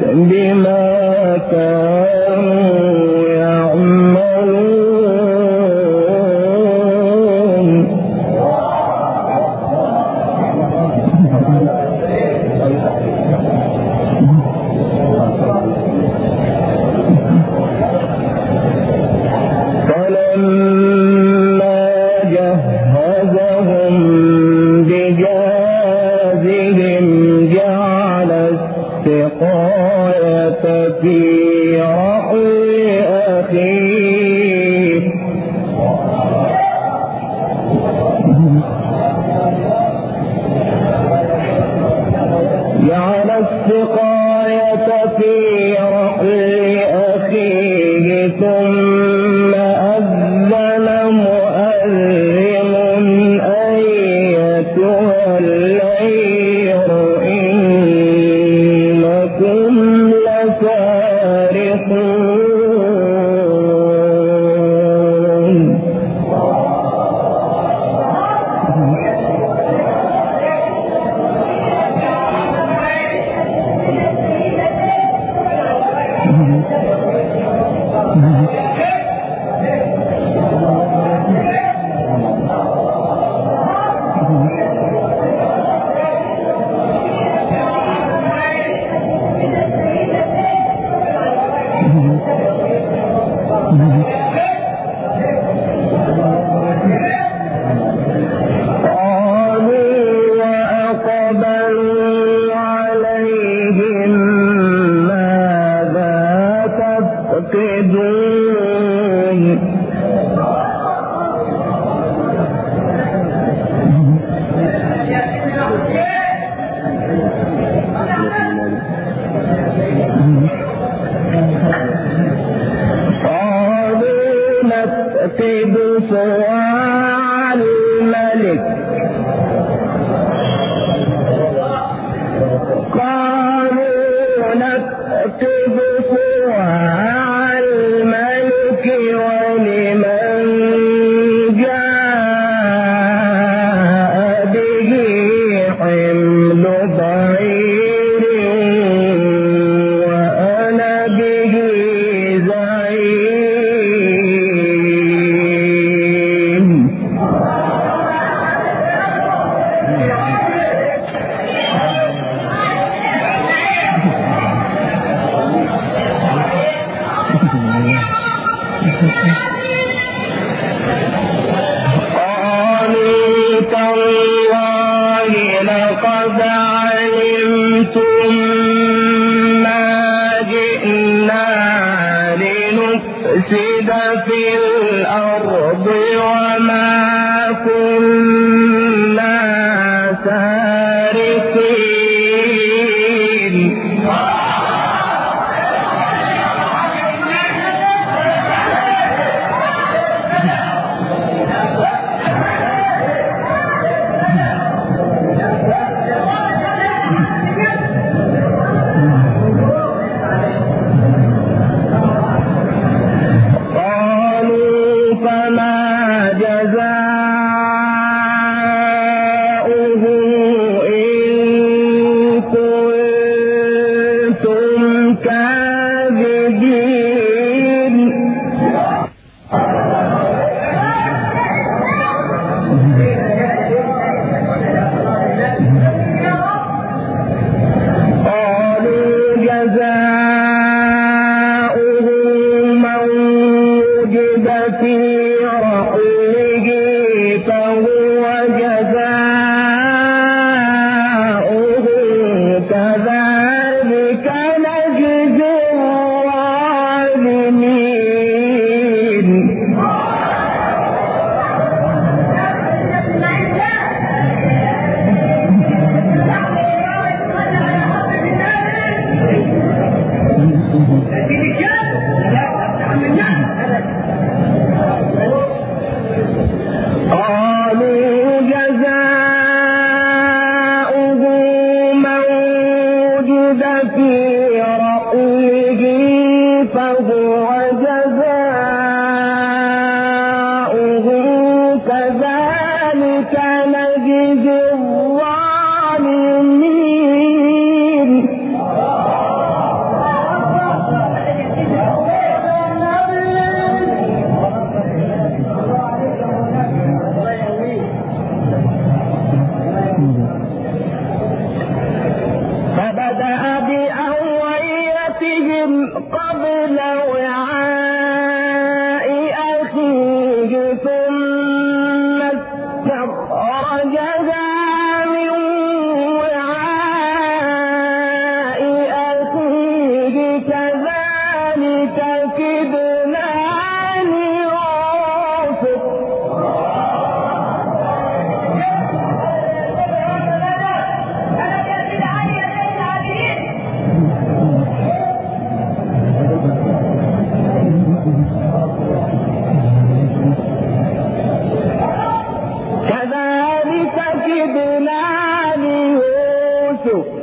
بما الليل ولقد علمتم ما جئنا لنفسد في الأرض ولا fulfilled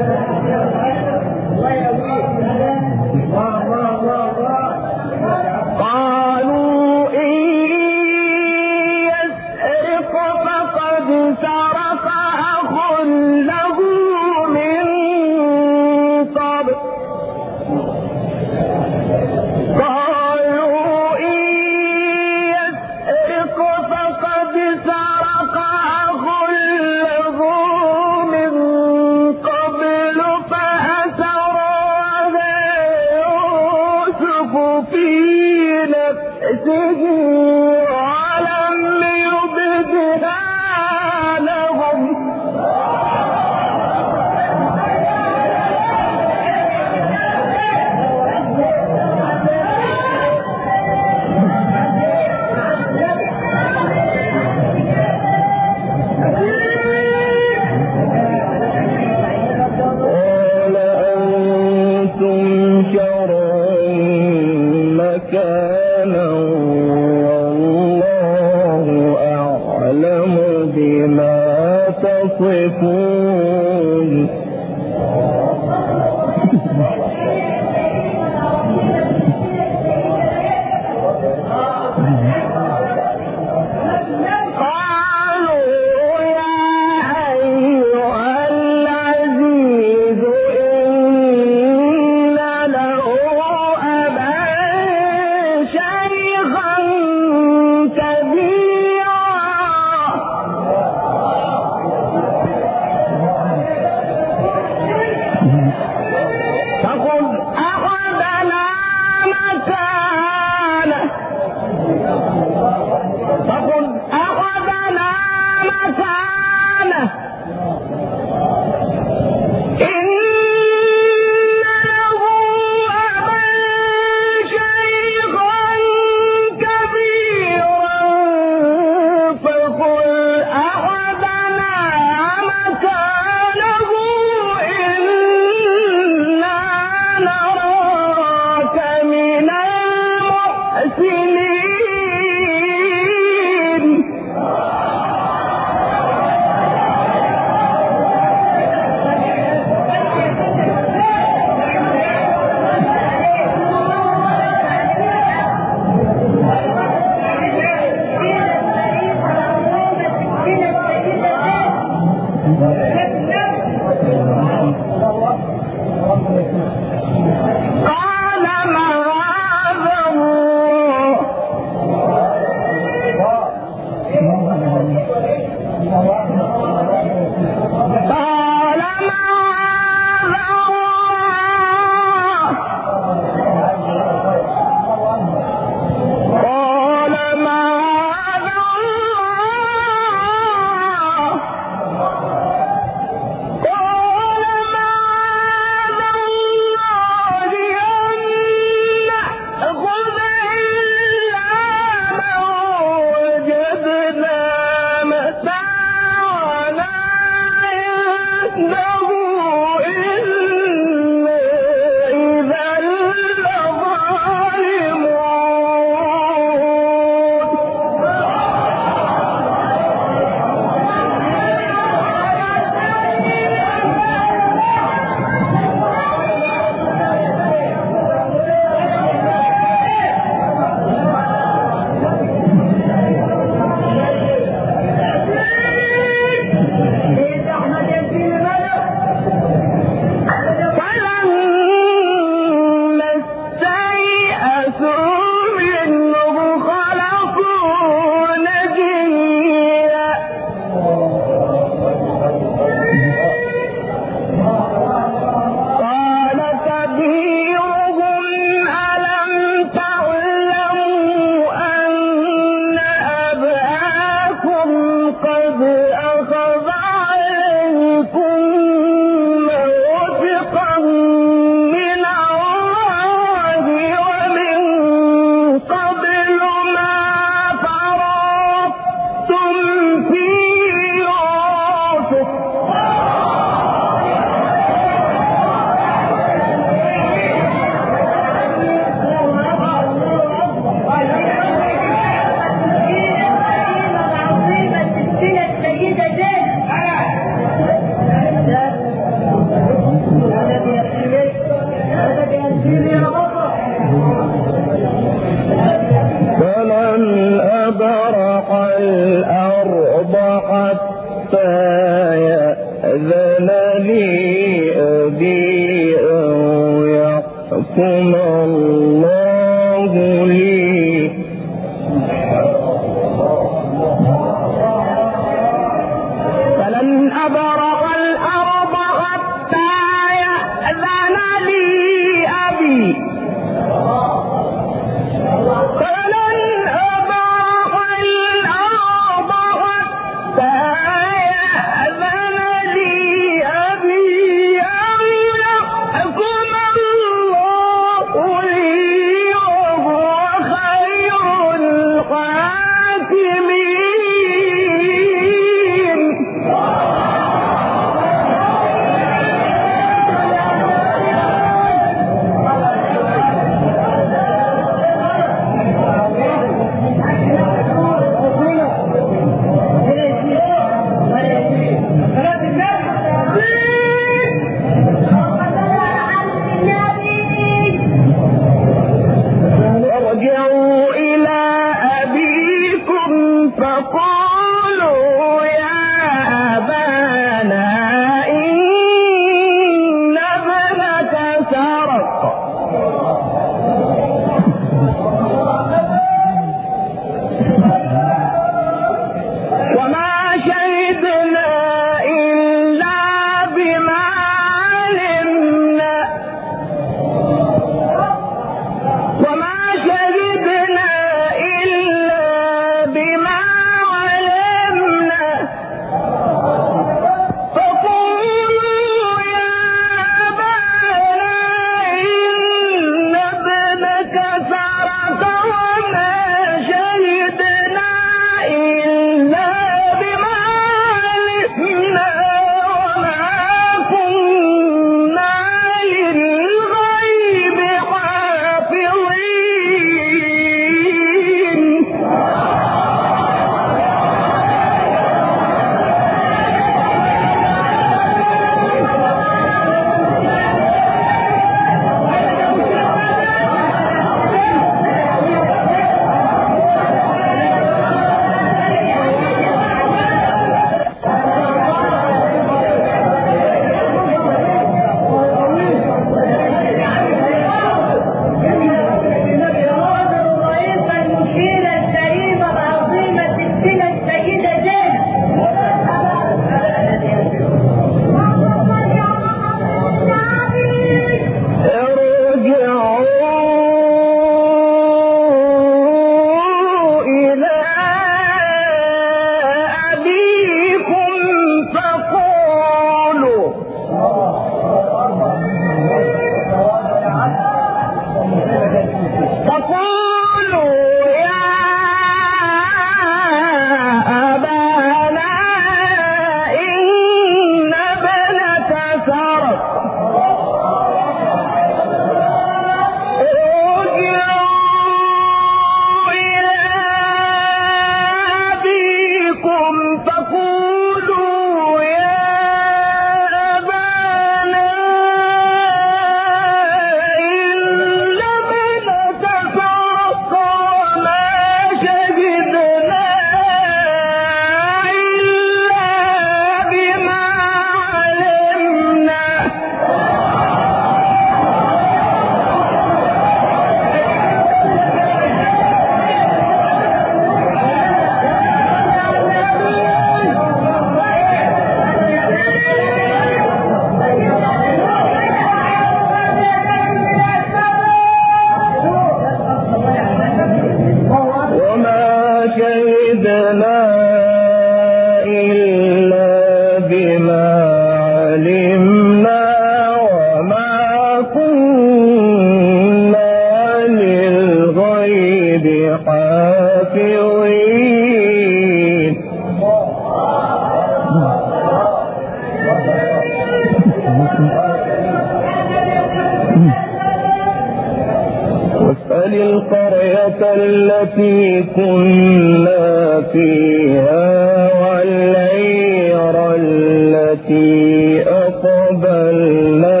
عن القرية التي كنا فيها والعير التي أقبلنا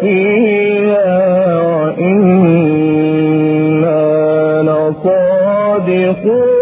فيها وإنا نصادقون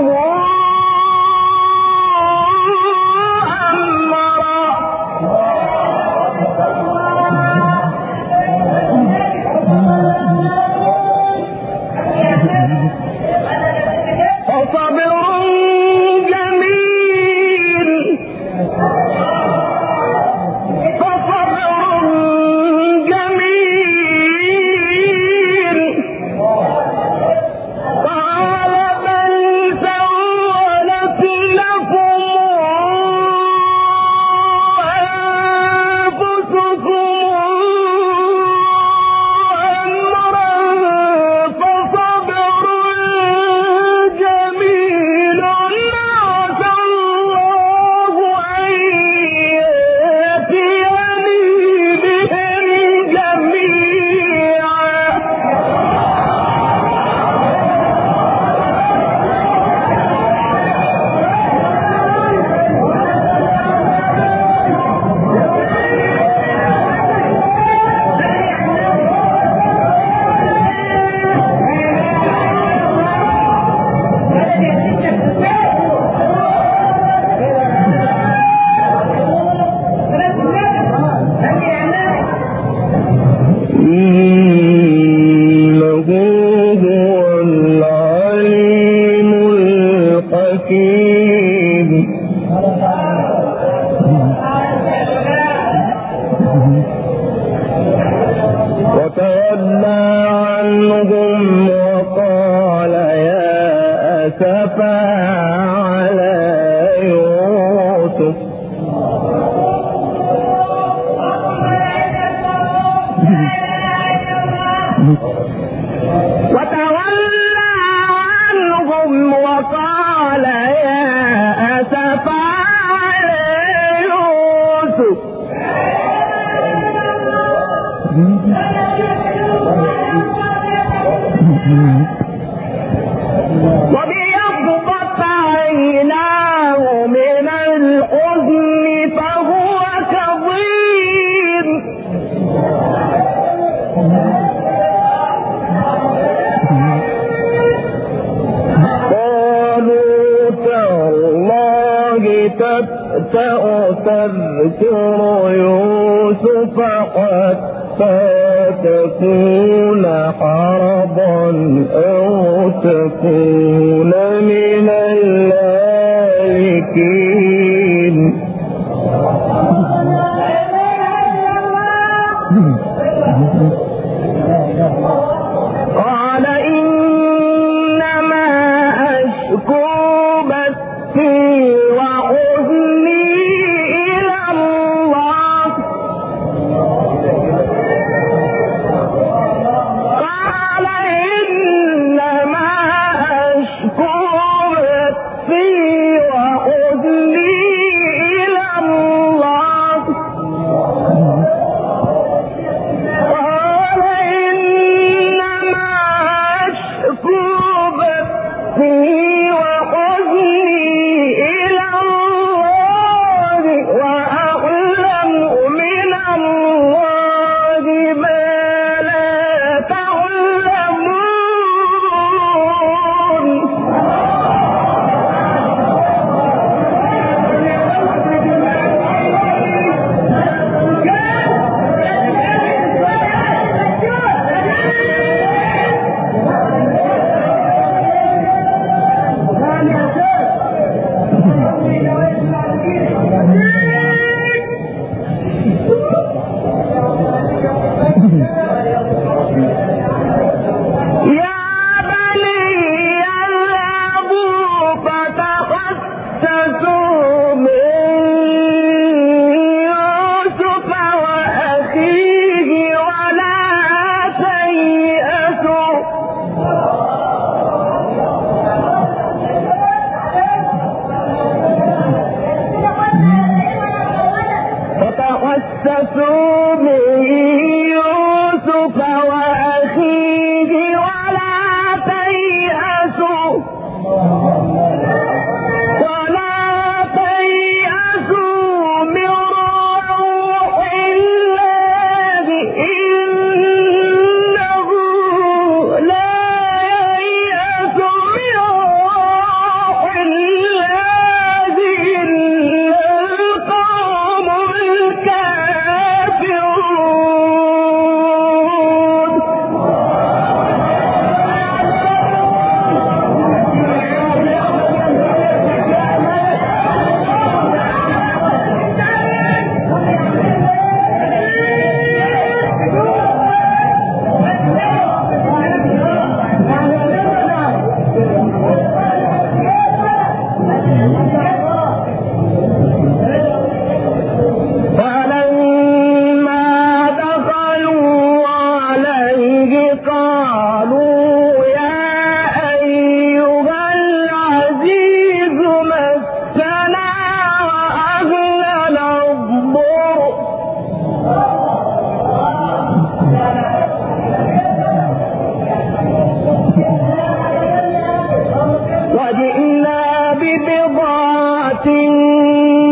know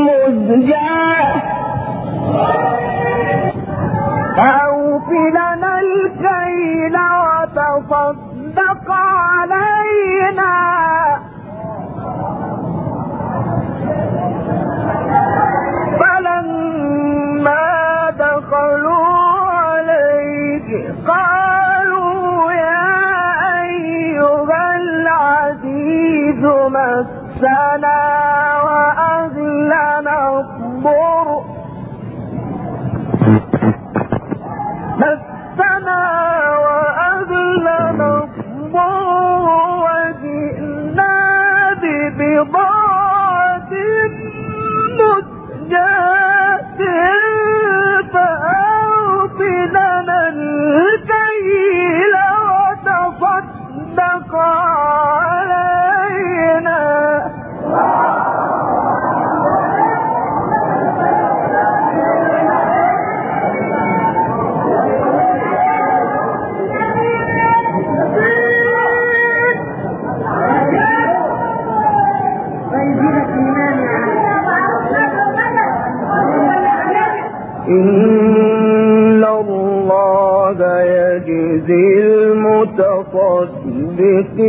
مذجاج المتصدقين